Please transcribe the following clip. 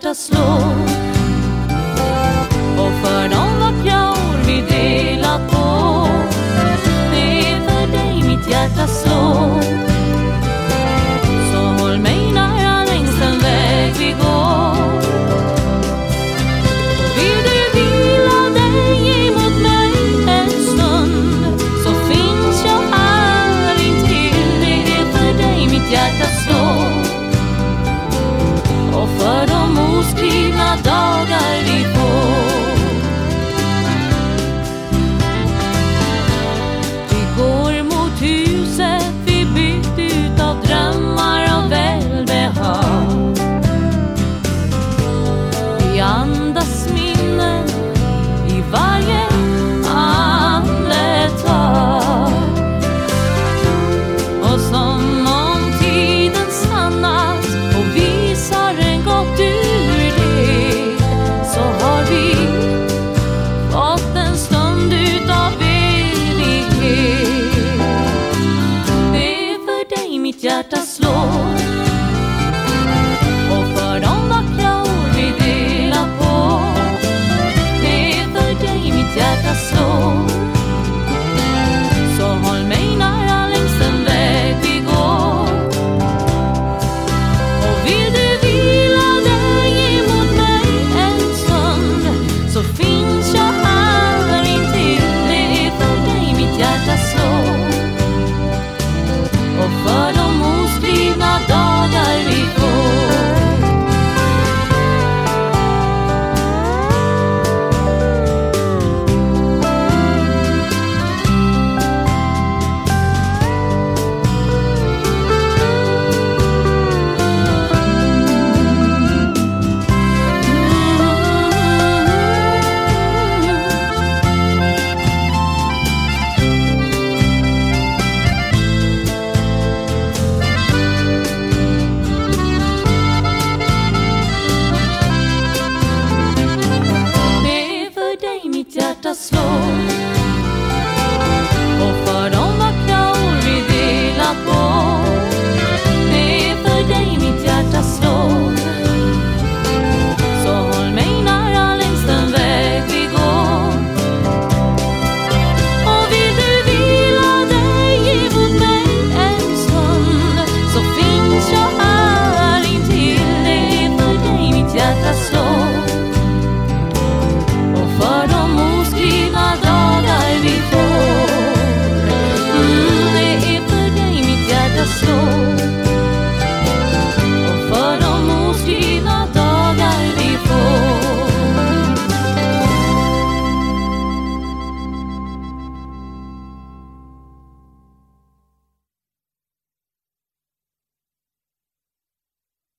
better slow Pima dagar i